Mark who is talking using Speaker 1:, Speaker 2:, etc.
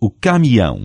Speaker 1: o caminhão.